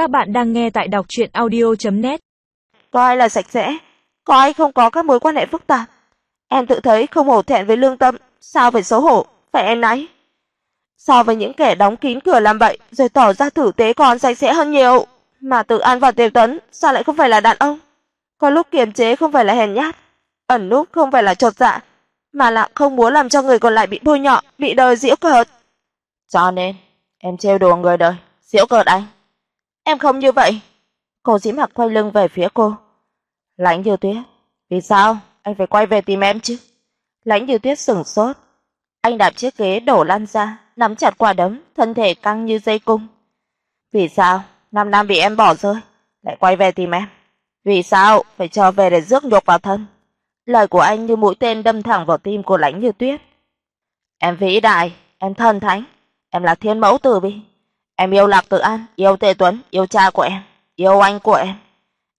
Các bạn đang nghe tại đọc chuyện audio.net Có ai là sạch sẽ, có ai không có các mối quan hệ phức tạp. Em tự thấy không hổ thẹn với lương tâm, sao phải xấu hổ, phải em nấy. So với những kẻ đóng kín cửa làm bậy rồi tỏ ra tử tế còn sạch sẽ hơn nhiều, mà tự An và Tiêu Tấn sao lại không phải là đàn ông? Có lúc kiềm chế không phải là hèn nhát, ẩn núp không phải là chột dạ, mà là không muốn làm cho người còn lại bị bôi nhọ, bị đời giễu cợt. Cho nên, em trêu đùa người đời, giễu cợt anh. Em không như vậy. Cô Dĩ Mặc quay lưng về phía cô. Lãnh Như Tuyết, vì sao anh phải quay về tìm em chứ? Lãnh Như Tuyết sững sốt. Anh đạp chiếc ghế đổ lăn ra, nắm chặt quả đấm, thân thể căng như dây cung. Vì sao năm năm bị em bỏ rơi, lại quay về tìm em? Vì sao phải trở về để rước nhục vào thân? Lời của anh như mũi tên đâm thẳng vào tim của Lãnh Như Tuyết. Em vĩ đại, em thần thánh, em là thiên mẫu từ bi. Em yêu Lạc Tự An, yêu Tề Tuấn, yêu cha của em, yêu anh của em.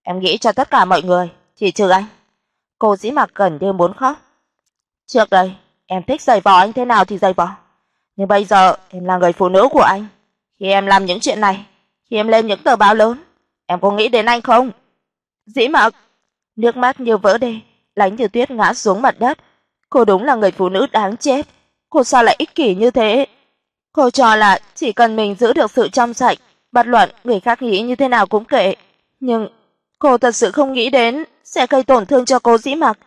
Em nghĩ cho tất cả mọi người, chỉ trừ anh. Cô Dĩ Mặc gần như muốn khóc. Trước đây, em thích giày vò anh thế nào thì giày vò. Nhưng bây giờ em là người phụ nữ của anh. Khi em làm những chuyện này, khi em lên những tờ báo lớn, em có nghĩ đến anh không? Dĩ Mặc, nước mắt như vỡ đê, Lãnh Như Tuyết ngã xuống mặt đất. Cô đúng là người phụ nữ đáng chết. Cô sao lại ích kỷ như thế? Cô cho là chỉ cần mình giữ được sự trong sạch, bất luận người khác nghĩ như thế nào cũng kệ, nhưng cô thật sự không nghĩ đến sẽ gây tổn thương cho cô Dĩ Mặc.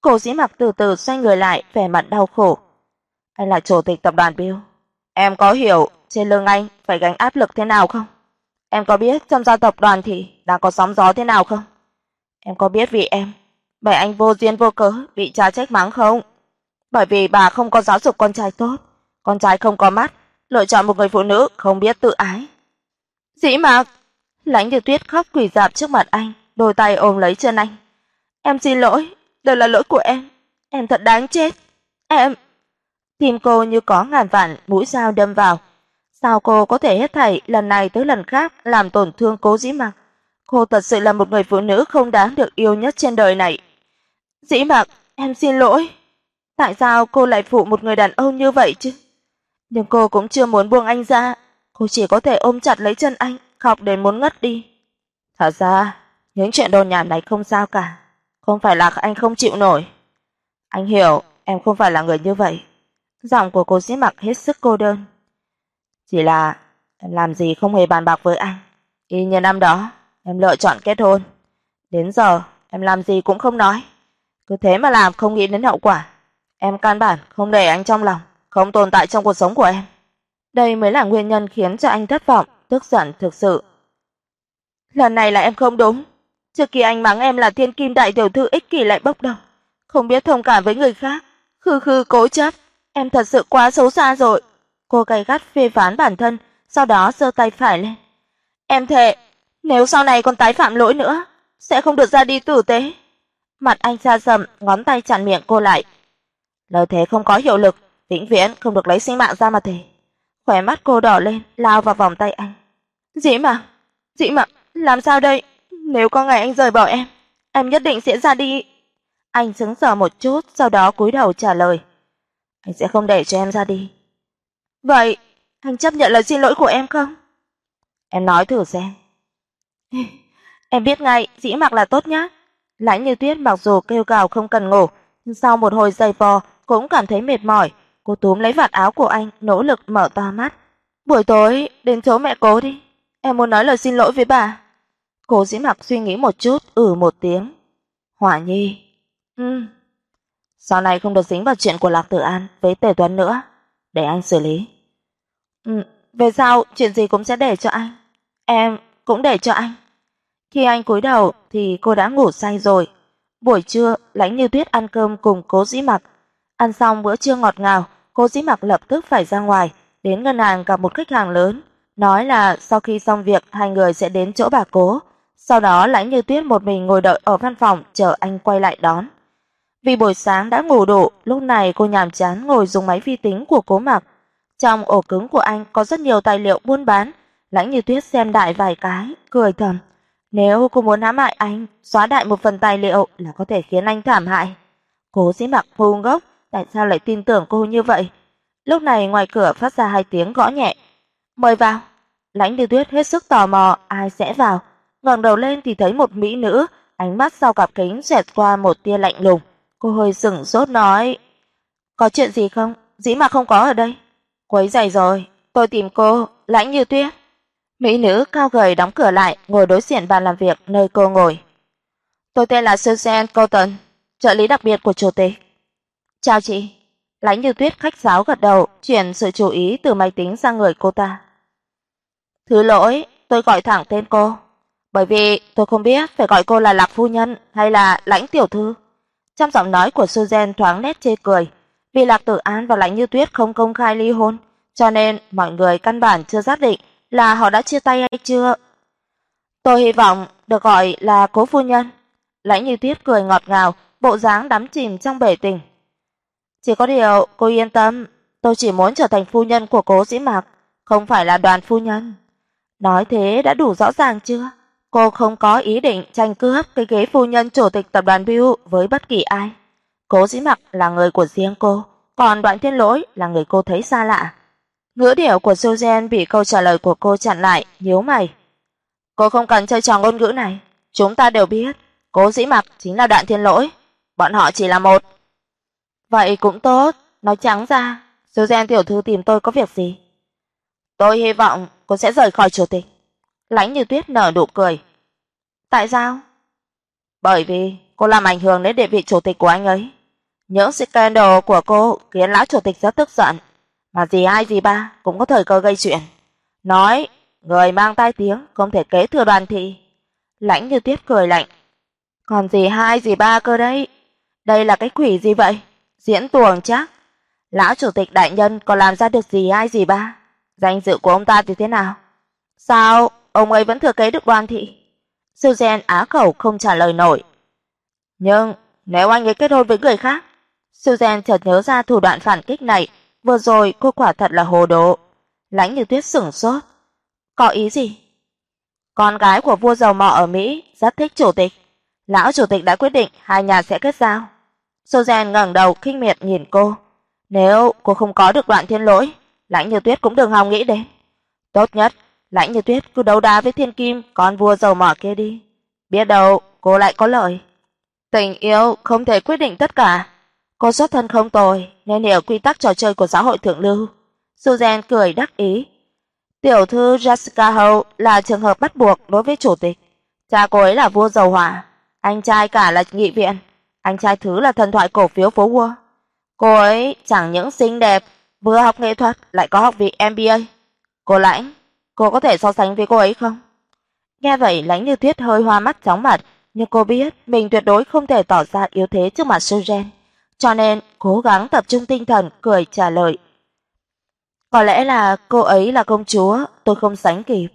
Cô Dĩ Mặc từ từ xoay người lại, vẻ mặt đau khổ. Anh là chủ tịch tập đoàn Bill, em có hiểu trên lưng anh phải gánh áp lực thế nào không? Em có biết trong gia tộc đoàn thì đang có sóng gió thế nào không? Em có biết vì em, bởi anh vô duyên vô cớ bị cha trách mắng không? Bởi vì bà không có giáo dục con trai tốt, con trai không có mắt, lựa chọn một người phụ nữ không biết tự ái. Dĩ Mạc, Lãnh Như Tuyết khóc quỳ rạp trước mặt anh, đôi tay ôm lấy chân anh. "Em xin lỗi, đều là lỗi của em, em thật đáng chết. Em..." Tim cô như có ngàn vạn mũi dao đâm vào. Sao cô có thể hết thảy lần này tới lần khác làm tổn thương Cố Dĩ Mạc? Cô thật sự là một người phụ nữ không đáng được yêu nhất trên đời này. Dĩ Mạc, em xin lỗi. Tại sao cô lại phụ một người đàn ông như vậy chứ? Nhưng cô cũng chưa muốn buông anh ra, cô chỉ có thể ôm chặt lấy chân anh, khóc đến muốn ngất đi. Thật ra, những chuyện đồn nhảm này không sao cả, không phải là anh không chịu nổi. Anh hiểu, em không phải là người như vậy. Giọng của cô Dĩ Mặc hết sức cô đơn. Chỉ là em làm gì không hề bàn bạc với anh. Y như năm đó, em lựa chọn kết hôn. Đến giờ, em làm gì cũng không nói. Cứ thế mà làm không nghĩ đến hậu quả. Em căn bản không để anh trong lòng không tồn tại trong cuộc sống của em. Đây mới là nguyên nhân khiến cho anh thất vọng, tức giận thực sự. Lần này là em không đúng. Trước kia anh mắng em là thiên kim đại tiểu thư ích kỷ lại bốc đồng, không biết thông cảm với người khác, khư khư cố chấp, em thật sự quá xấu xa rồi. Cô gay gắt phê phán bản thân, sau đó giơ tay phải lên. Em thề, nếu sau này còn tái phạm lỗi nữa, sẽ không được ra đi tử tế. Mặt anh xa sầm, ngón tay chặn miệng cô lại. Lời thế không có hiệu lực, vĩnh viễn không được lấy sinh mạng ra mà thề. Khóe mắt cô đỏ lên, lao vào vòng tay anh. "Dĩ mà, Dĩ mà, làm sao đây? Nếu có ngày anh rời bỏ em, em nhất định sẽ ra đi." Anh sững sờ một chút, sau đó cúi đầu trả lời. "Anh sẽ không để cho em ra đi." "Vậy, anh chấp nhận lời xin lỗi của em không?" "Em nói thử xem." "Em biết ngay, Dĩ Mặc là tốt nhá. Lãnh Như Tuyết mặc dù kêu gào không cần ngủ, nhưng sau một hồi giày vò cũng cảm thấy mệt mỏi, Cô túm lấy vạt áo của anh, nỗ lực mở to mắt. "Buổi tối đến chỗ mẹ cố đi, em muốn nói lời xin lỗi với bà." Cố Dĩ Mặc suy nghĩ một chút, ừ một tiếng. "Hỏa Nhi." "Ừ." Sau này không được dính vào chuyện của Lạc Tử An với Tề Tuấn nữa, để anh xử lý. "Ừ, về sau chuyện gì cũng sẽ để cho anh. Em cũng để cho anh." Khi anh cúi đầu thì cô đã ngủ say rồi. Buổi trưa, Lãnh Như Tuyết ăn cơm cùng Cố Dĩ Mặc. Ăn xong bữa trưa ngọt ngào, Cô Dĩ Mặc lập tức phải ra ngoài, đến ngân hàng gặp một khách hàng lớn, nói là sau khi xong việc hai người sẽ đến chỗ bà Cố, sau đó Lãnh Như Tuyết một mình ngồi đợi ở văn phòng chờ anh quay lại đón. Vì buổi sáng đã ngủ đủ, lúc này cô nhàm chán ngồi dùng máy vi tính của Cố Mặc. Trong ổ cứng của anh có rất nhiều tài liệu buôn bán, Lãnh Như Tuyết xem đại vài cái, cười thầm, nếu cô muốn hãm hại anh, xóa đại một phần tài liệu là có thể khiến anh thảm hại. Cố Dĩ Mặc phun ngốc, tại sao lại tin tưởng cô như vậy? Lúc này ngoài cửa phát ra hai tiếng gõ nhẹ. "Mời vào." Lãnh Như Tuyết hết sức tò mò ai sẽ vào, ngẩng đầu lên thì thấy một mỹ nữ, ánh mắt sau cặp kính xẹt qua một tia lạnh lùng. Cô hơi sững sốt nói: "Có chuyện gì không? Dĩ mà không có ở đây." "Quấy rầy rồi, tôi tìm cô, Lãnh Như Tuyết." Mỹ nữ cao gầy đóng cửa lại, ngồi đối diện bàn làm việc nơi cô ngồi. "Tôi tên là Susan Colton, trợ lý đặc biệt của chủ tịch." "Chào chị." Lãnh Như Tuyết khách sáo gật đầu, chuyển sự chú ý từ máy tính sang người cô ta. "Thứ lỗi, tôi gọi thẳng tên cô, bởi vì tôi không biết phải gọi cô là Lạc phu nhân hay là Lãnh tiểu thư." Trong giọng nói của Susan thoáng nét chê cười, vì Lạc Tử An và Lãnh Như Tuyết không công khai ly hôn, cho nên mọi người căn bản chưa xác định là họ đã chia tay hay chưa. Tôi hy vọng được gọi là Cố phu nhân. Lãnh Như Tuyết cười ngọt ngào, bộ dáng đắm chìm trong bể tình. Chỉ có điều, cô yên tâm, tôi chỉ muốn trở thành phu nhân của Cố Dĩ Mạc, không phải là đoàn phu nhân. Nói thế đã đủ rõ ràng chưa? Cô không có ý định tranh cướp cái ghế phu nhân chủ tịch tập đoàn Bill với bất kỳ ai. Cố Dĩ Mặc là người của riêng cô, còn Đoạn Thiên Lỗi là người cô thấy xa lạ. Ngữ điệu của Susan bị câu trả lời của cô chặn lại, nhíu mày. Cô không cần chơi trò ngôn ngữ này, chúng ta đều biết, Cố Dĩ Mặc chính là Đoạn Thiên Lỗi, bọn họ chỉ là một. Vậy cũng tốt, nói trắng ra, Susan tiểu thư tìm tôi có việc gì? Tôi hy vọng cô sẽ rời khỏi chủ tịch. Lãnh Như Tuyết nở nụ cười. Tại sao? Bởi vì cô làm ảnh hưởng đến địa vị chủ tịch của anh ấy. Những scandal của cô khiến lão chủ tịch rất tức giận, mà gì ai gì ba cũng có thời cơ gây chuyện. Nói, người mang tai tiếng không thể kế thừa đoàn thị. Lãnh Như Tuyết cười lạnh. Còn gì hai gì ba cơ đấy? Đây là cái quỷ gì vậy? Diễn tuồng chắc. Lão chủ tịch đại nhân còn làm ra được gì ai gì ba? Danh dự của ông ta thì thế nào? Sao ông ấy vẫn thừa kế được đoàn thị? Susan á khẩu không trả lời nổi. Nhưng nếu anh ấy kết hôn với người khác, Susan chợt nhớ ra thủ đoạn phản kích này, vừa rồi cô quả thật là hồ đồ. Lãnh Như Tuyết sững sốt. Có ý gì? Con gái của vua giàu mỏ ở Mỹ rất thích chủ tịch. Lão chủ tịch đã quyết định hai nhà sẽ kết giao. Susan ngẩng đầu khinh miệt nhìn cô. Nếu cô không có được đoạn thiên lỗi, Lãnh Như Tuyết cũng đừng hòng nghĩ đến. Tốt nhất, Lãnh Như Tuyết cứ đấu đá với Thiên Kim, con vua giàu mỏ kia đi. Biết đâu cô lại có lợi. Tình yêu không thể quyết định tất cả. Cô xuất thân không tồi, nên hiểu quy tắc trò chơi của xã hội thượng lưu. Susan cười đắc ý. Tiểu thư Jessica Howe là trường hợp bắt buộc đối với chủ tịch. Cha cô ấy là vua dầu hỏa, anh trai cả là nghị viện, anh trai thứ là thần thoại cổ phiếu phố Wall. Cô ấy chẳng những xinh đẹp, vừa học nghệ thuật lại có học vị MBA. Cô Lãnh, cô có thể so sánh với cô ấy không? Nghe vậy Lãnh Như Tuyết hơi hoa mắt chóng mặt, nhưng cô biết mình tuyệt đối không thể tỏ ra yếu thế trước mặt Susan, cho nên cố gắng tập trung tinh thần cười trả lời. Có lẽ là cô ấy là công chúa, tôi không sánh kịp,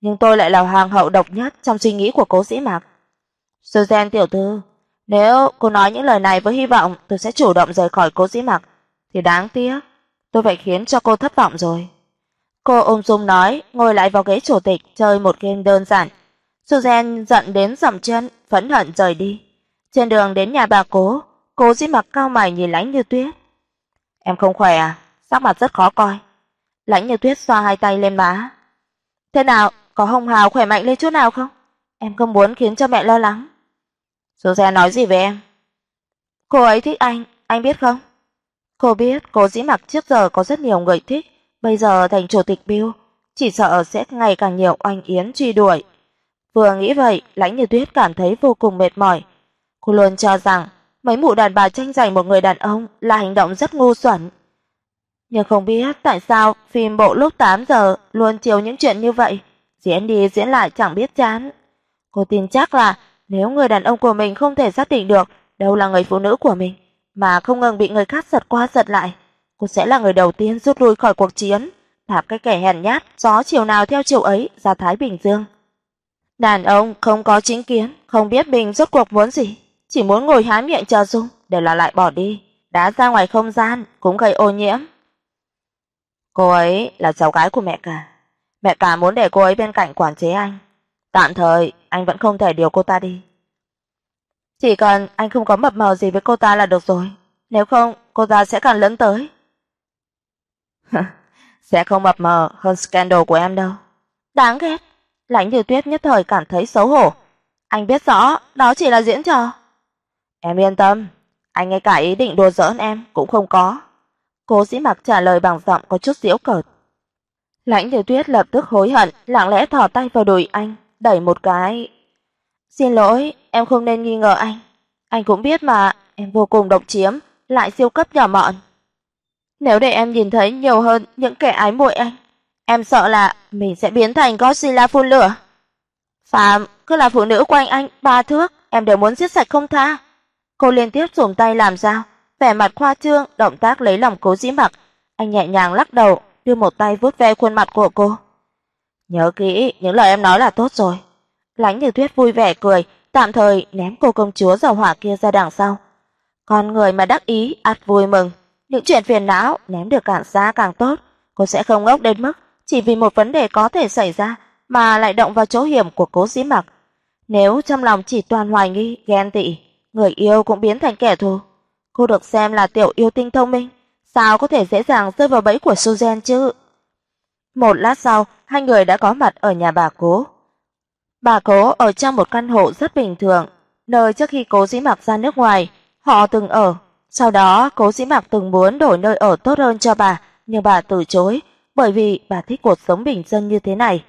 nhưng tôi lại là hoàng hậu độc nhất trong suy nghĩ của Cố Sĩ Mạc. Susan tiểu thư, nếu cô nói những lời này với hy vọng tôi sẽ chủ động rời khỏi Cố dĩ mặc thì đáng tiếc, tôi phải khiến cho cô thất vọng rồi. Cô ôm dung nói, ngồi lại vào ghế chủ tịch chơi một game đơn giản. Suzen giận đến dậm chân, phẫn hận rời đi. Trên đường đến nhà bà Cố, Cố Dĩ Mặc cao mày nhìn Lãnh Như Tuyết. "Em không khỏe à? Sắc mặt rất khó coi." Lãnh Như Tuyết xoa hai tay lên má. "Thế nào, có Hồng Hào khỏe mạnh lên chút nào không? Em không muốn khiến cho mẹ lo lắng." Susan nói gì về em? "Cô ấy thích anh, anh biết không?" Cô biết cô Dĩ Mặc trước giờ có rất nhiều người thích, bây giờ thành chủ tịch Bill, chỉ sợ sẽ ngày càng nhiều oanh yến truy đuổi. Vừa nghĩ vậy, Lãnh Như Tuyết cảm thấy vô cùng mệt mỏi. Cô luôn cho rằng mấy mụ đàn bà tranh giành một người đàn ông là hành động rất ngu xuẩn. Nhưng không biết tại sao phim bộ lúc 8 giờ luôn chiếu những chuyện như vậy, diễn đi diễn lại chẳng biết chán. Cô tin chắc là nếu người đàn ông của mình không thể xác định được đâu là người phụ nữ của mình, mà không ngừng bị người khác giật qua giật lại, cô sẽ là người đầu tiên rút lui khỏi cuộc chiến, đạp cái kẻ hèn nhát gió chiều nào theo chiều ấy ra Thái Bình Dương. Đàn ông không có chính kiến, không biết mình rốt cuộc muốn gì, chỉ muốn ngồi há miệng chờ dung, để là lại bỏ đi, đá ra ngoài không gian cũng gây ô nhiễm. Cô ấy là cháu gái của mẹ cả. Mẹ cả muốn để cô ấy bên cạnh quản chế anh. Tạm thời anh vẫn không thể điều cô ta đi. Chỉ cần anh không có mập mờ gì với cô ta là được rồi, nếu không cô ta sẽ càng lấn tới. sẽ không mập mờ hơn scandal của em đâu. Đáng ghét. Lãnh Như Tuyết nhất thời cảm thấy xấu hổ. Anh biết rõ đó chỉ là diễn trò. Em yên tâm, anh ngay cả ý định đùa giỡn em cũng không có. Cố Dĩ Mặc trả lời bằng giọng có chút giễu cợt. Lãnh Như Tuyết lập tức hối hận, lặng lẽ thò tay vào đùi anh, đẩy một cái. "Xin lỗi, em không nên nghi ngờ anh. Anh cũng biết mà, em vô cùng độc chiếm, lại siêu cấp nhỏ mọn. Nếu để em nhìn thấy nhiều hơn những kẻ ái muội anh, em sợ là mình sẽ biến thành Godzilla phun lửa." Phạm, cứ là phụ nữ quanh anh ba thước, em đều muốn giết sạch không tha. Cô liên tiếp dùng tay làm sao, vẻ mặt khoa trương, động tác lấy lòng Cố Dĩ Mặc, anh nhẹ nhàng lắc đầu, đưa một tay vuốt ve khuôn mặt của cô. "Nhớ kỹ, những lời em nói là tốt rồi." Lãnh Như Tuyết vui vẻ cười, tạm thời ném cô công chúa dầu hỏa kia ra đằng sau. Con người mà đắc ý ắt vui mừng, những chuyện phiền não ném được càng xa càng tốt, cô sẽ không ngốc đến mức chỉ vì một vấn đề có thể xảy ra mà lại động vào chỗ hiểm của Cố Dĩ Mặc. Nếu trong lòng chỉ toàn hoài nghi, ghen tị, người yêu cũng biến thành kẻ thù. Cô được xem là tiểu yêu tinh thông minh, sao có thể dễ dàng rơi vào bẫy của Suzen chứ? Một lát sau, hai người đã có mặt ở nhà bà Cố. Bà Cố ở trong một căn hộ rất bình thường, nơi trước khi Cố Dĩ Mạc ra nước ngoài, họ từng ở. Sau đó, Cố Dĩ Mạc từng muốn đổi nơi ở tốt hơn cho bà, nhưng bà từ chối, bởi vì bà thích cuộc sống bình dân như thế này.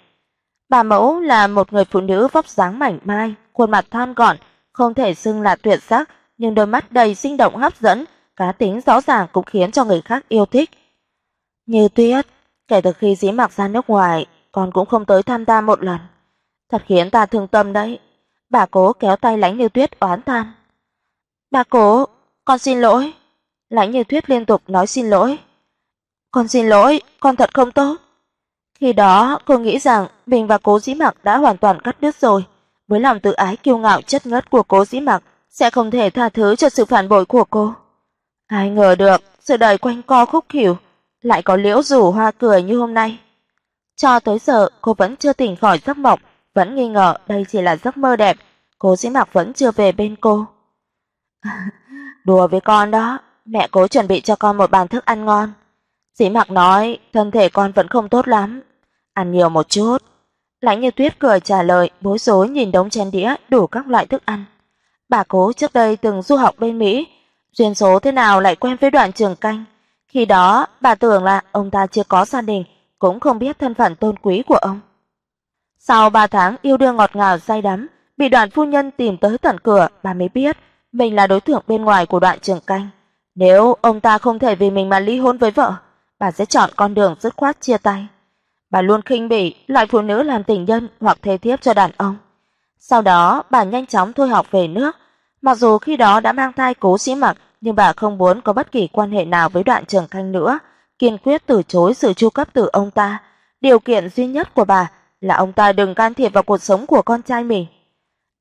Bà mẫu là một người phụ nữ vóc dáng mảnh mai, khuôn mặt thon gọn, không thể xưng là tuyệt sắc, nhưng đôi mắt đầy sinh động hấp dẫn, cá tính rõ ràng cũng khiến cho người khác yêu thích. Như Tuyết, kể từ khi Dĩ Mặc ra nước ngoài, con cũng không tới thăm ta một lần. Thật khiến ta thương tâm đấy. Bà Cố kéo tay Lãnh Như Tuyết oán than. "Bà Cố, con xin lỗi." Lãnh Như Tuyết liên tục nói xin lỗi. "Con xin lỗi, con thật không tốt." Khi đó, cô nghĩ rằng mình và Cố Dĩ Mặc đã hoàn toàn cắt đứt rồi, với lòng tự ái kiêu ngạo chất ngất của Cố Dĩ Mặc sẽ không thể tha thứ cho sự phản bội của cô. Ai ngờ được, sự đời quanh co khúc khỉu, lại có liễu rủ hoa cười như hôm nay. Cho tới giờ cô vẫn chưa tỉnh khỏi giấc mộng, vẫn nghi ngờ đây chỉ là giấc mơ đẹp, Cố Dĩ Mặc vẫn chưa về bên cô. Đùa với con đó, mẹ cố chuẩn bị cho con một bàn thức ăn ngon. Dĩ Mặc nói, thân thể con vẫn không tốt lắm, ăn nhiều một chút. Lãnh Như Tuyết cười trả lời, bối rối nhìn đống chén đĩa đủ các loại thức ăn. Bà Cố trước đây từng du học bên Mỹ, duyên số thế nào lại quen với Đoạn Trường Canh. Khi đó, bà tưởng là ông ta chưa có gia đình, cũng không biết thân phận tôn quý của ông. Sau 3 tháng yêu đương ngọt ngào say đắm, bị Đoạn phu nhân tìm tới tận cửa, bà mới biết mình là đối tượng bên ngoài của Đoạn Trường Canh. Nếu ông ta không thể vì mình mà ly hôn với vợ, bà sẽ chọn con đường dứt khoát chia tay. Bà luôn khinh bỉ loại phụ nữ làm tình nhân hoặc thê thiếp cho đàn ông. Sau đó, bà nhanh chóng thôi học về nước, mặc dù khi đó đã mang thai Cố Sĩ Mặc, nhưng bà không muốn có bất kỳ quan hệ nào với Đoạn Trường Khanh nữa, kiên quyết từ chối sự chu cấp từ ông ta. Điều kiện duy nhất của bà là ông ta đừng can thiệp vào cuộc sống của con trai mình.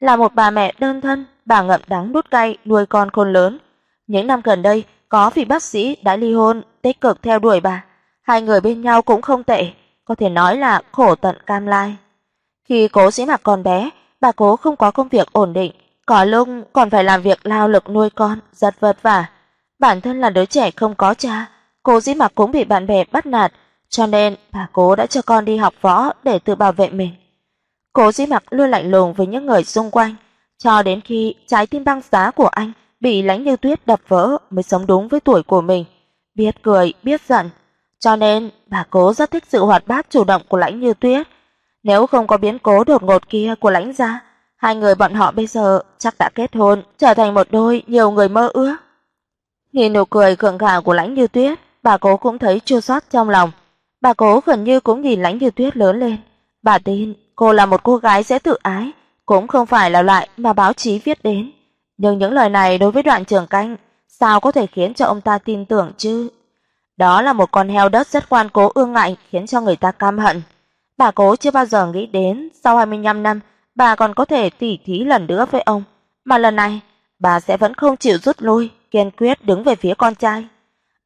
Là một bà mẹ đơn thân, bà ngậm đắng nuốt cay nuôi con khôn lớn. Những năm gần đây, có vị bác sĩ đã ly hôn, tích cực theo đuổi bà. Hai người bên nhau cũng không tệ, có thể nói là khổ tận cam lai. Khi Cố Sĩ Mặc còn bé, bà Cố không có công việc ổn định, có lúc còn phải làm việc lao lực nuôi con, rất vất vả. Bản thân là đứa trẻ không có cha, Cố Dĩ Mặc cũng bị bạn bè bắt nạt, cho nên bà Cố đã cho con đi học võ để tự bảo vệ mình. Cố Dĩ Mặc luôn lạnh lùng với những người xung quanh, cho đến khi trái tim băng giá của anh bị Lãnh Như Tuyết đập vỡ mới sống đúng với tuổi của mình, biết cười, biết giận. Cho nên bà Cố rất thích sự hoạt bát chủ động của Lãnh Như Tuyết. Nếu không có biến cố đột ngột kia của Lãnh gia, hai người bọn họ bây giờ chắc đã kết hôn, trở thành một đôi nhiều người mơ ước. Nhìn nụ cười gượng gạo của Lãnh Như Tuyết, bà Cố cũng thấy chua xót trong lòng. Bà Cố gần như cũng nhìn Lãnh Như Tuyết lớn lên. Bà tin cô là một cô gái dễ tự ái, cũng không phải là loại mà báo chí viết đến. Nhưng những lời này đối với Đoạn Trường Canh sao có thể khiến cho ông ta tin tưởng chứ? Đó là một con heo đất rất quan cố ương ngạnh khiến cho người ta căm hận. Bà Cố chưa bao giờ nghĩ đến sau 25 năm bà còn có thể tỉ thí lần nữa với ông, mà lần này bà sẽ vẫn không chịu rút lui, kiên quyết đứng về phía con trai.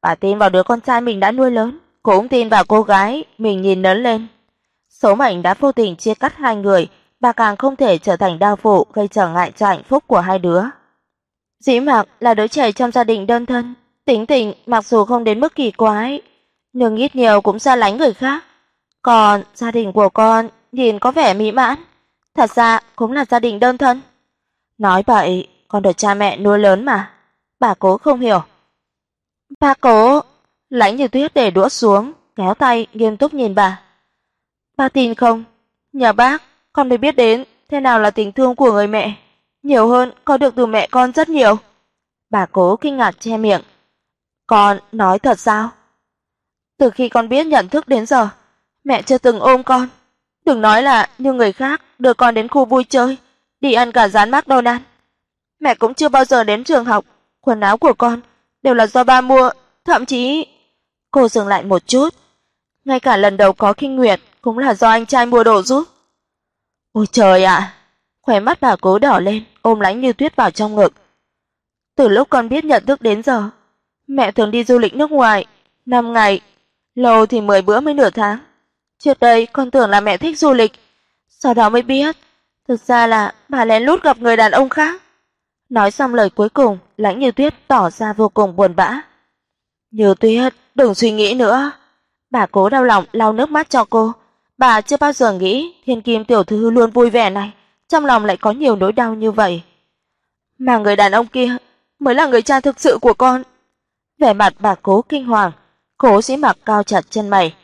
Bà tin vào đứa con trai mình đã nuôi lớn, cũng tin vào cô gái mình nhìn lớn lên. Số mệnh đã vô tình chia cắt hai người, bà càng không thể trở thành đao phụ gây trở ngại cho hạnh phúc của hai đứa. Dĩ Mạc là đứa trẻ trong gia đình đơn thân, tính tình mặc dù không đến mức kỳ quái, nhưng ít nhiều cũng xa lánh người khác. Còn gia đình của con nhìn có vẻ mỹ mãn, thật ra cũng là gia đình đơn thân. Nói vậy, con được cha mẹ nuôi lớn mà. Bà Cố không hiểu. Bà Cố, Lãnh Như Tuyết để đũa xuống, kéo tay nghiêm túc nhìn bà. Bà tin không? nhà bác, con mới biết đến thế nào là tình thương của người mẹ, nhiều hơn có được từ mẹ con rất nhiều. Bà Cố kinh ngạc che miệng. Con nói thật sao? Từ khi con biết nhận thức đến giờ, mẹ chưa từng ôm con. Đừng nói là như người khác đưa con đến khu vui chơi, đi ăn cả rán McDonald's. Mẹ cũng chưa bao giờ đến trường học, quần áo của con đều là do ba mua, thậm chí Cô dừng lại một chút, ngay cả lần đầu có kinh nguyệt cũng là do anh trai mua đồ giúp. Ôi trời ạ, à, khóe mắt bà cố đỏ lên, ôm Lãnh Như Tuyết vào trong ngực. Từ lúc con biết nhận thức đến giờ, mẹ thường đi du lịch nước ngoài, 5 ngày, lâu thì 10 bữa mới nửa tháng. Trước đây con tưởng là mẹ thích du lịch, sau đó mới biết, thực ra là bà lén lút gặp người đàn ông khác. Nói xong lời cuối cùng, Lãnh Như Tuyết tỏ ra vô cùng buồn bã. Như Tuyết, đừng suy nghĩ nữa. Bà cố đau lòng lau nước mắt cho cô. Bà chưa bao giờ nghĩ Thiên Kim tiểu thư luôn vui vẻ này, trong lòng lại có nhiều nỗi đau như vậy. Mà người đàn ông kia mới là người cha thực sự của con. Vẻ mặt bà cố kinh hoàng, Cố sĩ Mặc cao chặt chân mày.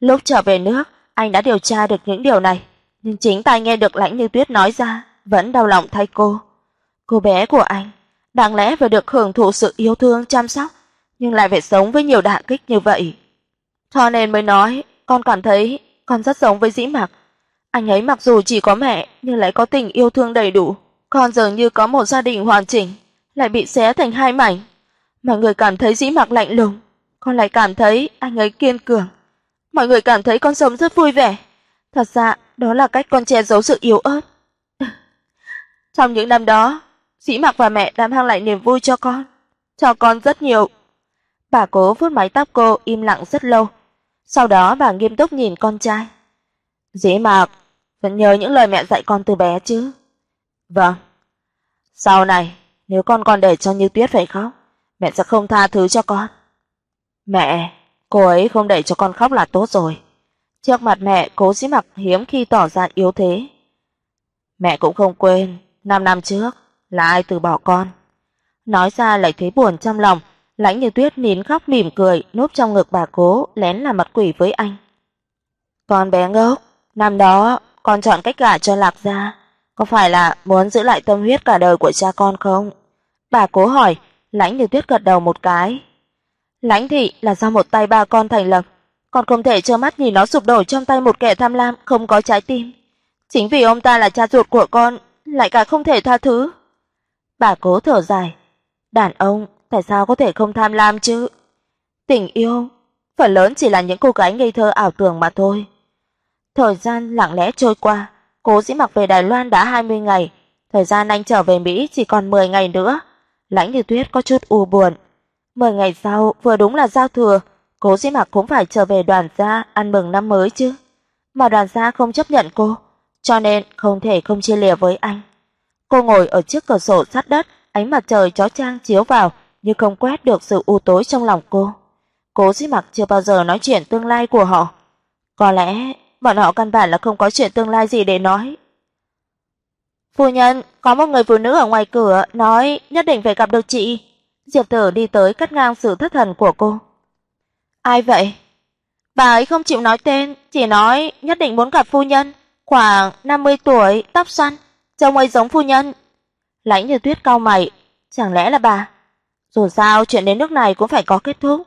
Lúc trở về nước, anh đã điều tra được những điều này, nhưng chính tai nghe được Lãnh Như Tuyết nói ra, vẫn đau lòng thay cô. Cô bé của anh, đáng lẽ phải được hưởng thụ sự yêu thương chăm sóc, nhưng lại phải sống với nhiều đả kích như vậy. Cho nên mới nói, con cảm thấy con rất giống với Dĩ Mặc. Anh ấy mặc dù chỉ có mẹ nhưng lại có tình yêu thương đầy đủ, con dường như có một gia đình hoàn chỉnh, lại bị xé thành hai mảnh. Mọi người cảm thấy Dĩ Mặc lạnh lùng, con lại cảm thấy anh ấy kiên cường. Mọi người cảm thấy con sống rất vui vẻ. Thật ra, đó là cách con che giấu sự yếu ớt. Trong những năm đó, Dĩ Mặc và mẹ đã mang lại niềm vui cho con, cho con rất nhiều. Bà cố vuốt mái tóc cô im lặng rất lâu, sau đó bà nghiêm túc nhìn con trai. "Dĩ Mạc, vẫn nhớ những lời mẹ dạy con từ bé chứ?" "Vâng." "Sau này, nếu con còn để cho Như Tuyết phải khóc, mẹ sẽ không tha thứ cho con." "Mẹ, cô ấy không để cho con khóc là tốt rồi." Trước mặt mẹ, Cố Dĩ Mặc hiếm khi tỏ ra yếu thế. Mẹ cũng không quên, năm năm trước là ai từ bỏ con. Nói ra lại thấy buồn trong lòng, Lãnh Như Tuyết nín khóc mỉm cười, núp trong ngực bà Cố, lén làm mặt quỷ với anh. "Con bé ngốc, năm đó con chọn cách gả cho Lạc gia, có phải là muốn giữ lại tâm huyết cả đời của cha con không?" Bà Cố hỏi, Lãnh Như Tuyết gật đầu một cái. Lãnh thị là do một tay ba con thành lập, con không thể trơ mắt nhìn nó sụp đổ trong tay một kẻ tham lam không có trái tim. Chính vì ông ta là cha ruột của con, lại cả không thể tha thứ. Bà Cố thở dài, đàn ông tại sao có thể không tham lam chứ? Tình yêu phần lớn chỉ là những cô gái ngây thơ ảo tưởng mà thôi. Thời gian lặng lẽ trôi qua, Cố Dĩ Mặc về Đài Loan đã 20 ngày, thời gian anh trở về Mỹ chỉ còn 10 ngày nữa. Lãnh Như Tuyết có chút u buồn. 10 ngày sau vừa đúng là giao thừa, Cố Dĩ Mặc cũng phải trở về đoàn gia ăn mừng năm mới chứ. Mà đoàn gia không chấp nhận cô, cho nên không thể không chia lìa với anh. Cô ngồi ở trước cửa sổ sát đất, ánh mặt trời chói chang chiếu vào, nhưng không quét được sự u tối trong lòng cô. Cố Dĩ Mặc chưa bao giờ nói chuyện tương lai của họ. Có lẽ bọn họ căn bản là không có chuyện tương lai gì để nói. Phu nhân, có một người phụ nữ ở ngoài cửa nói nhất định phải gặp được chị. Diệp Tử đi tới cắt ngang sự thất thần của cô. Ai vậy? Bà ấy không chịu nói tên, chỉ nói nhất định muốn gặp phu nhân, khoảng 50 tuổi, tóc xoăn, trông ấy giống phu nhân. Lãnh Như Tuyết cau mày, chẳng lẽ là bà? Dù sao chuyện đến nước này cũng phải có kết thúc.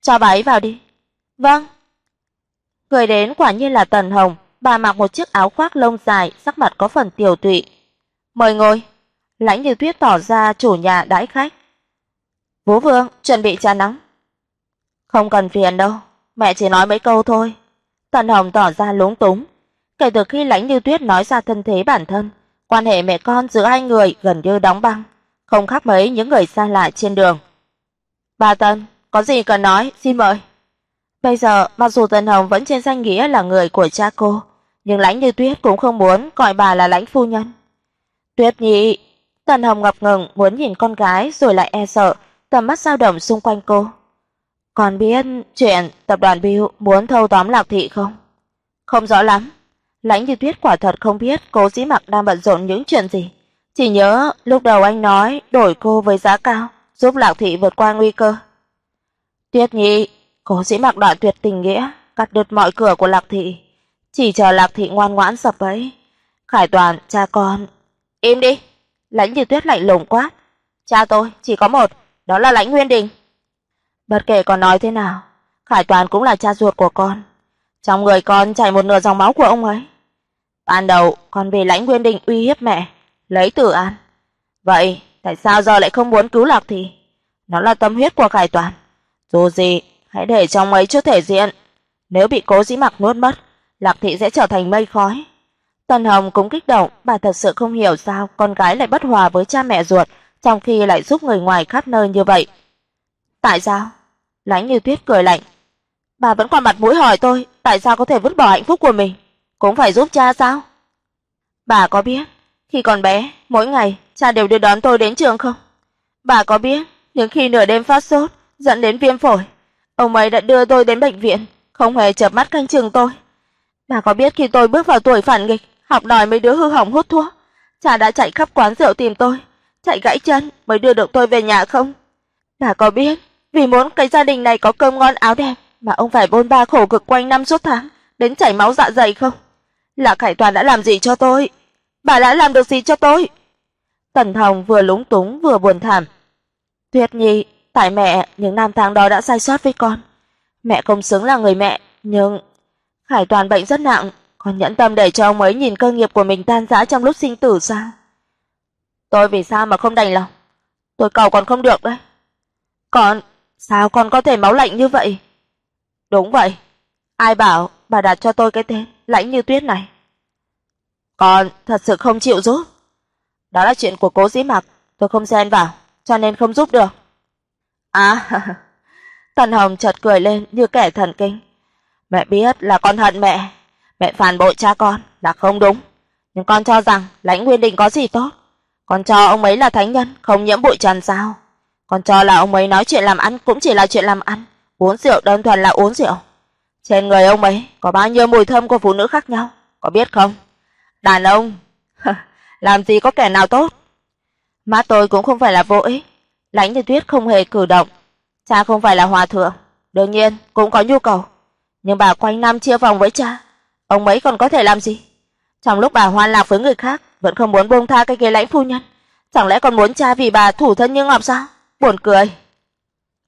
Cho bà ấy vào đi. Vâng. Người đến quả nhiên là Tần Hồng, bà mặc một chiếc áo khoác lông dài, sắc mặt có phần tiều tụy. Mời ngồi. Lãnh Như Tuyết tỏ ra chủ nhà đãi khách. Vũ Vương, chuẩn bị trà nóng. Không cần phiền đâu, mẹ chỉ nói mấy câu thôi. Tần Hồng tỏ ra lúng túng. Kể từ khi Lãnh Như Tuyết nói ra thân thế bản thân, quan hệ mẹ con giữa hai người gần như đóng băng không khác mấy những người xa lạ trên đường. "Bà tần có gì cần nói, xin mời." Bây giờ, mặc dù Tần Hồng vẫn trên danh nghĩa là người của cha cô, nhưng Lãnh Như Tuyết cũng không muốn gọi bà là Lãnh phu nhân. "Tuyết Nhi." Tần Hồng ngập ngừng muốn nhìn con gái rồi lại e sợ, tầm mắt dao động xung quanh cô. "Còn biết chuyện tập đoàn Bưu muốn thâu tóm Lạc thị không?" "Không rõ lắm." Lãnh Như Tuyết quả thật không biết Cố Dĩ Mặc đang bận rộn những chuyện gì, chỉ nhớ lúc đầu anh nói đổi cô với giá cao, giúp Lạc thị vượt qua nguy cơ. Tuyết Nhi, Cố Dĩ Mặc đoạn tuyệt tình nghĩa, cắt đứt mọi cửa của Lạc thị, chỉ chờ Lạc thị ngoan ngoãn sập bẫy. Khải Toàn, cha con, im đi. Lãnh Như Tuyết lạnh lùng quát, cha tôi chỉ có một, đó là Lãnh Nguyên Đình. Bất kể con nói thế nào, Khải Toàn cũng là cha ruột của con. Trong người con chảy một nửa dòng máu của ông ấy. Ban đầu con vì Lãnh Nguyên Đình uy hiếp mẹ, lấy Tử An. Vậy tại sao giờ lại không muốn cứu Lạc thì? Nó là tâm huyết của Khải Toàn. Dù gì, hãy để trong ấy chút thể diện. Nếu bị Cố Dĩ Mặc nuốt mất, Lạc thị sẽ trở thành mây khói. Tần Hồng cũng kích động, bà thật sự không hiểu sao con gái lại bất hòa với cha mẹ ruột, trong khi lại giúp người ngoài khắp nơi như vậy. Tại sao? Lãnh Như Tuyết cười lạnh. Bà vẫn còn mặt mũi hỏi tôi, tại sao có thể vứt bỏ hạnh phúc của mình, cũng phải giúp cha sao? Bà có biết, khi còn bé, mỗi ngày cha đều đưa đón tôi đến trường không? Bà có biết, những khi nửa đêm phát sốt dẫn đến viêm phổi, ông ấy đã đưa tôi đến bệnh viện, không hề chợp mắt canh chừng tôi. Bà có biết khi tôi bước vào tuổi phản nghịch, học đòi mấy đứa hư hỏng hút thuốc, cha đã chạy khắp quán rượu tìm tôi, chạy gãy chân mới đưa được tôi về nhà không? Bà có biết, vì muốn cái gia đình này có cơm ngon áo đẹp mà ông phải bôn ba khổ cực quanh năm suốt tháng, đến chảy máu dạ dày không? Là Khải Toàn đã làm gì cho tôi? Bà đã làm được gì cho tôi? Tần Hồng vừa lúng túng vừa buồn thảm. tuyệt Nhi, tại mẹ những năm tháng đó đã sai sót với con. Mẹ không xứng là người mẹ, nhưng Khải Toàn bệnh rất nặng, con nhẫn tâm để cho ông ấy nhìn cơ nghiệp của mình tan rã trong lúc sinh tử sao? Tôi vì sao mà không đành lòng? Tôi cầu còn không được đấy. còn sao con có thể máu lạnh như vậy? Đúng vậy. Ai bảo bà đặt cho tôi cái tên Lãnh Như Tuyết này? Con thật sự không chịu giúp. Đó là chuyện của Cố Dĩ Mặc, tôi không xen vào, cho nên không giúp được. À, Tần Hồng chợt cười lên như kẻ thần kinh. Mẹ biết là con hận mẹ, mẹ phản bội cha con là không đúng, nhưng con cho rằng Lãnh Nguyên Đình có gì tốt? Con cho ông ấy là thánh nhân, không nhiễm bụi trần sao? Con cho là ông ấy nói chuyện làm ăn cũng chỉ là chuyện làm ăn, uống rượu đơn thuần là uống rượu. Trên người ông ấy có bao nhiêu mùi thơm của phụ nữ khác nhau, có biết không? Đàn ông, làm gì có kẻ nào tốt. Má tôi cũng không phải là vô ích, Lãnh Như Tuyết không hề cử động. Cha không phải là hòa thượng, đương nhiên cũng có nhu cầu, nhưng bà quanh năm chia vòng với cha, ông ấy còn có thể làm gì? Trong lúc bà hoan lạc với người khác, vẫn không muốn buông tha cái ghế lãnh phu nhân, chẳng lẽ còn muốn cha vì bà thủ thân như ngọc sao? Buồn cười.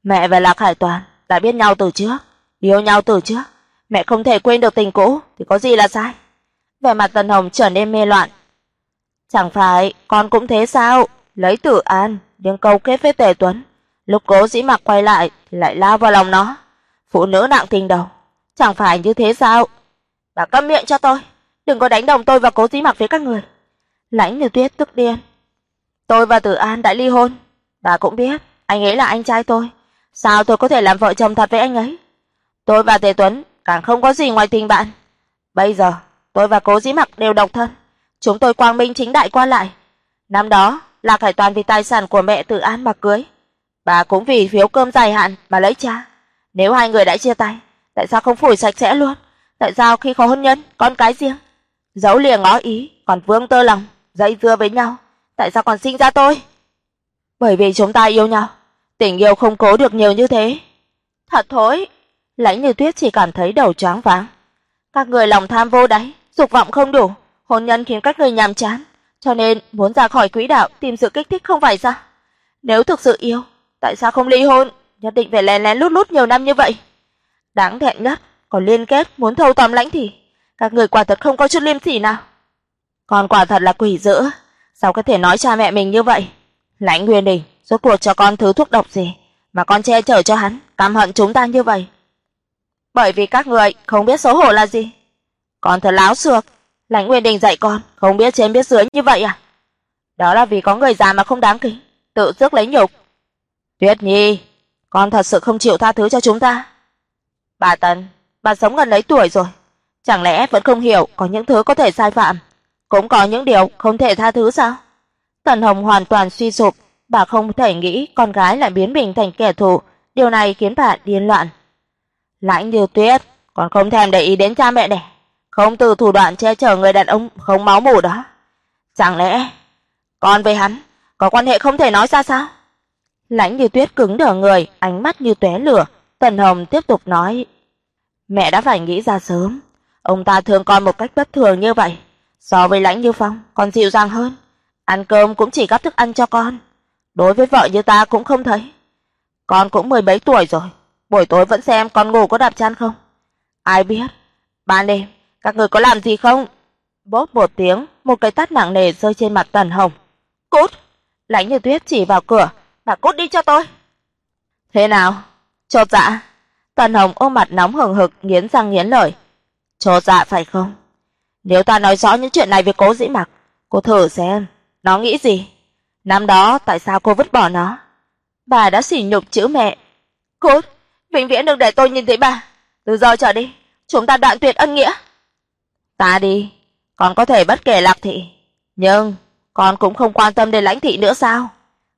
Mẹ và Lạc Hải Toàn đã biết nhau từ trước, yêu nhau từ trước, mẹ không thể quên được tình cũ thì có gì là sai? Vẻ mặt Tần Hồng trở nên mê loạn. Chẳng phải con cũng thế sao? Lấy Tử An, nhưng câu kết với Tề Tuấn, lúc Cố Dĩ Mặc quay lại thì lại lao vào lòng nó. Phụ nữ nặng tình đầu, chẳng phải như thế sao? Bà câm miệng cho tôi, đừng có đánh đồng tôi và Cố Dĩ Mặc với các người. Lãnh Như Tuyết tức điên. Tôi và Tử An đã ly hôn, bà cũng biết, anh ấy là anh trai tôi, sao tôi có thể làm vợ chồng thật với anh ấy? Tôi và Tề Tuấn càng không có gì ngoài tình bạn. Bây giờ, tôi và Cố Dĩ Mặc đều độc thân, chúng tôi quang minh chính đại qua lại. Năm đó, Lạc Hải Toàn vì tài sản của mẹ Tử An mà cưới, bà cũng vì phiếu cơm dài hạn mà lấy cha. Nếu hai người đã chia tay, tại sao không phủi sạch sẽ luôn? Tại sao khi có hôn nhân, con cái riêng, giấu lìa ngó ý, còn vương tơ lòng, dây dưa với nhau, tại sao còn sinh ra tôi? Bởi vì chúng ta yêu nhau, tình yêu không cố được nhiều như thế. Thật thối, Lãnh Như Tuyết chỉ cảm thấy đầu choáng váng. Các người lòng tham vô đáy, dục vọng không đủ, hôn nhân khiến các người nhàm chán, cho nên muốn ra khỏi quỹ đạo tìm sự kích thích không phải sao? Nếu thực sự yêu, tại sao không ly hôn, nhất định phải lén lén lút lút nhiều năm như vậy? Đáng thẹn nhất, còn liên kết muốn thâu tóm lãnh thì các người quả thật không có chút liêm sỉ nào. Con quả thật là quỷ dữ, sao có thể nói cha mẹ mình như vậy? Lãnh Nguyên Đình, rốt cuộc cho con thứ thuốc độc gì mà con che chở cho hắn, căm hận chúng ta như vậy? Bởi vì các người không biết xấu hổ là gì. Con thật láo xược, Lãnh Nguyên Đình dạy con không biết trên biết dưới như vậy à? Đó là vì có người già mà không đáng kính, tự rước lấy nhục. Tuyết Nhi, con thật sự không chịu tha thứ cho chúng ta. Bà Tần, bà sống gần lấy tuổi rồi, chẳng lẽ vẫn không hiểu có những thứ có thể sai phạm, cũng có những điều không thể tha thứ sao? Tần Hồng hoàn toàn suy sụp, bà không thể nghĩ con gái lại biến mình thành kẻ thù, điều này khiến bà điên loạn. Lãnh Diêu Tuyết, còn không thèm để ý đến cha mẹ đẻ, không từ thủ đoạn che chở người đàn ông không máu mủ đó. Chẳng lẽ con với hắn có quan hệ không thể nói ra sao? Lãnh Như Tuyết cứng đờ người, ánh mắt như tóe lửa, Tần Hồng tiếp tục nói: "Mẹ đã phải nghĩ ra sớm, ông ta thương con một cách bất thường như vậy, so với Lãnh Như Phong còn dịu dàng hơn, ăn cơm cũng chỉ gắp thức ăn cho con, đối với vợ như ta cũng không thấy. Con cũng mười mấy tuổi rồi, buổi tối vẫn xem con ngủ có đạp chăn không? Ai biết, ban đêm các người có làm gì không?" Bốp một tiếng, một cái tát nặng nề rơi trên mặt Tần Hồng. "Cút!" Lãnh Như Tuyết chỉ vào cửa, "Bà cút đi cho tôi." "Thế nào? Chột dạ?" Tần Hồng ôm mặt nóng hừng hực nghiến răng nghiến lợi. "Chột dạ phải không? Nếu ta nói rõ những chuyện này với Cố Dĩ Mặc, cô thử xem, nó nghĩ gì? Năm đó tại sao cô vứt bỏ nó?" Bà đã sỉ nhục chữ mẹ. cô, vĩnh viễn đừng để tôi nhìn thấy bà. Từ giờ trở đi, chúng ta đoạn tuyệt ân nghĩa." "Ta đi, con có thể bất kể Lạc thị, nhưng con cũng không quan tâm đến Lãnh thị nữa sao?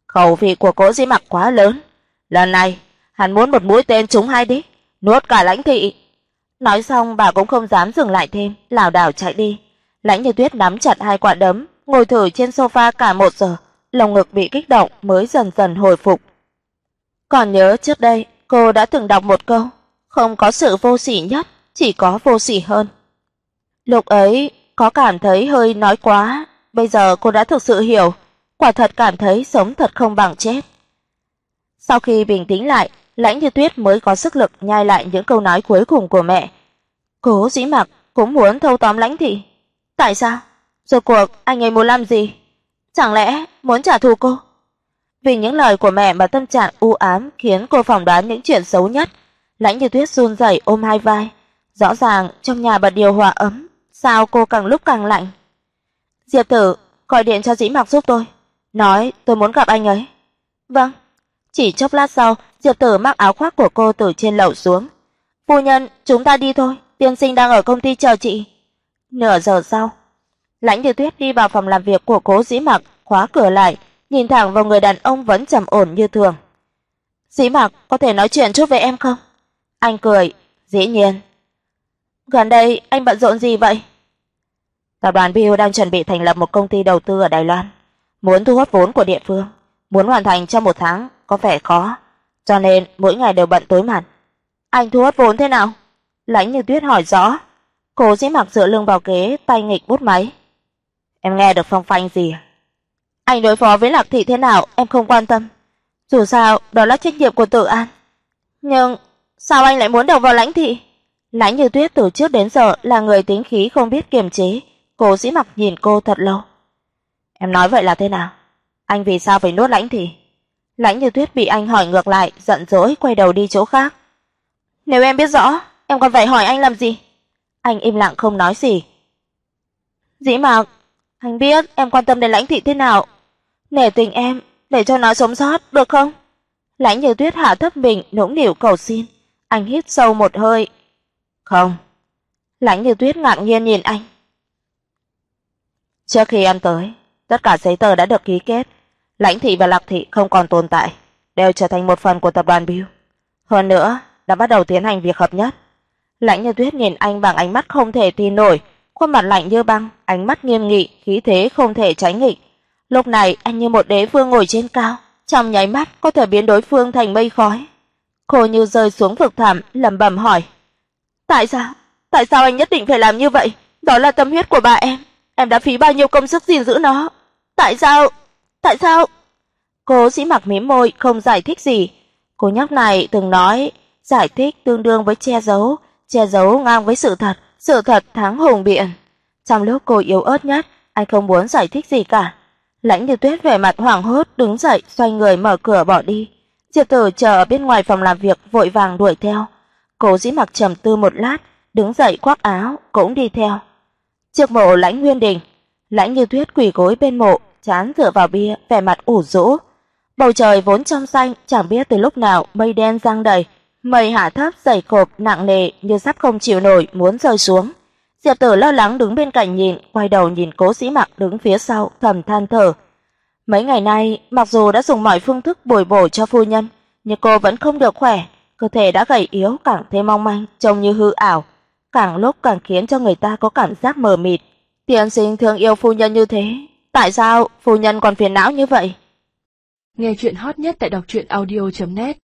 Khẩu vị của Cố Dĩ Mặc quá lớn, lần này hắn muốn một mũi tên trúng hai đích, nuốt cả Lãnh thị. Nói xong bà cũng không dám dừng lại thêm, lảo đảo chạy đi. Lãnh Như Tuyết nắm chặt hai quả đấm, ngồi thử trên sofa cả một giờ, lồng ngực bị kích động mới dần dần hồi phục. Còn nhớ trước đây, cô đã từng đọc một câu, không có sự vô sỉ nhất, chỉ có vô sỉ hơn. Lúc ấy, có cảm thấy hơi nói quá, bây giờ cô đã thực sự hiểu, quả thật cảm thấy sống thật không bằng chết. Sau khi bình tĩnh lại, Lãnh Như Tuyết mới có sức lực nhai lại những câu nói cuối cùng của mẹ. Cố Dĩ Mặc cũng muốn thâu tóm Lãnh thị. Tại sao? Rốt cuộc anh ấy muốn làm gì? Chẳng lẽ muốn trả thù cô? Vì những lời của mẹ mà tâm trạng u ám khiến cô phỏng đoán những chuyện xấu nhất. Lãnh Như Tuyết run rẩy ôm hai vai, rõ ràng trong nhà bật điều hòa ấm, sao cô càng lúc càng lạnh. Diệp Tử, gọi điện cho Dĩ Mặc giúp tôi, nói tôi muốn gặp anh ấy. Vâng. Chỉ chốc lát sau, Diệp Tử mặc áo khoác của cô từ trên lầu xuống. "Phu nhân, chúng ta đi thôi, tiên sinh đang ở công ty chờ chị." Nửa giờ sau, Lãnh Như Tuyết đi vào phòng làm việc của Cố Dĩ Mặc, khóa cửa lại, nhìn thẳng vào người đàn ông vẫn trầm ổn như thường. "Dĩ Mặc, có thể nói chuyện chút với em không?" Anh cười, "Dĩ nhiên." "Gần đây anh bận rộn gì vậy?" Tập đoàn Bill đang chuẩn bị thành lập một công ty đầu tư ở Đài Loan, muốn thu hút vốn của địa phương, muốn hoàn thành trong một tháng có vẻ khó, cho nên mỗi ngày đều bận tối mặt. Anh thu hút vốn thế nào? Lãnh Như Tuyết hỏi rõ. cô Dĩ Mặc dựa lưng vào ghế, tay nghịch bút máy. Em nghe được phong phanh gì? Anh đối phó với Lạc thị thế nào em không quan tâm, dù sao đó là trách nhiệm của Tự An. Nhưng sao anh lại muốn đầu vào Lãnh thị? Lãnh Như Tuyết từ trước đến giờ là người tính khí không biết kiềm chế, Cố Dĩ Mặc nhìn cô thật lâu. Em nói vậy là thế nào? Anh vì sao phải nuốt Lãnh thị? Lãnh Như Tuyết bị anh hỏi ngược lại, giận dỗi quay đầu đi chỗ khác. Nếu em biết rõ, em còn phải hỏi anh làm gì? Anh im lặng không nói gì. Dĩ Mạc, anh biết em quan tâm đến Lãnh thị thế nào, nể tình em để cho nó sống sót được không? Lãnh Như Tuyết hạ thấp mình, nũng nịu cầu xin. Anh hít sâu một hơi. Không. Lãnh Như Tuyết ngạc nhiên nhìn anh. Trước khi em tới, tất cả giấy tờ đã được ký kết, Lãnh thị và Lạc thị không còn tồn tại, đều trở thành một phần của tập đoàn Bill. Hơn nữa, đã bắt đầu tiến hành việc hợp nhất. Lãnh Như Tuyết nhìn anh bằng ánh mắt không thể tin nổi, khuôn mặt lạnh như băng, ánh mắt nghiêm nghị, khí thế không thể tránh nghịch. Lúc này anh như một đế vương ngồi trên cao, trong nháy mắt có thể biến đối phương thành mây khói. Cô như rơi xuống vực thẳm, lẩm bẩm hỏi: "Tại sao? Tại sao anh nhất định phải làm như vậy? Đó là tâm huyết của bà em, em đã phí bao nhiêu công sức gìn giữ nó. Tại sao? Tại sao?" Cố Dĩ Mặc mím môi không giải thích gì. Cô nhóc này từng nói, giải thích tương đương với che giấu, che giấu ngang với sự thật, sự thật thắng hùng biện. Trong lúc cô yếu ớt nhất, anh không muốn giải thích gì cả. Lãnh Như Tuyết vẻ mặt hoảng hốt đứng dậy, xoay người mở cửa bỏ đi. Diệp Tử chờ ở bên ngoài phòng làm việc vội vàng đuổi theo. Cố Dĩ Mặc trầm tư một lát, đứng dậy khoác áo, cũng đi theo. Trước mộ Lãnh Nguyên Đình, Lãnh Như Tuyết quỳ gối bên mộ, chán dựa vào bia, vẻ mặt ủ rũ. Bầu trời vốn trong xanh, chẳng biết từ lúc nào mây đen giăng đầy, mây hạ thấp dày cộp nặng nề như sắp không chịu nổi muốn rơi xuống. Diệp Tử lo lắng đứng bên cạnh nhìn, quay đầu nhìn Cố Sĩ Mặc đứng phía sau, thầm than thở. Mấy ngày nay, mặc dù đã dùng mọi phương thức bồi bổ cho phu nhân, nhưng cô vẫn không được khỏe, cơ thể đã gầy yếu càng thêm mong manh, trông như hư ảo. càng lúc càng khiến cho người ta có cảm giác mờ mịt. Tiên sinh thương yêu phu nhân như thế, tại sao phu nhân còn phiền não như vậy? Nghe chuyện hot nhất tại đọc truyện audio net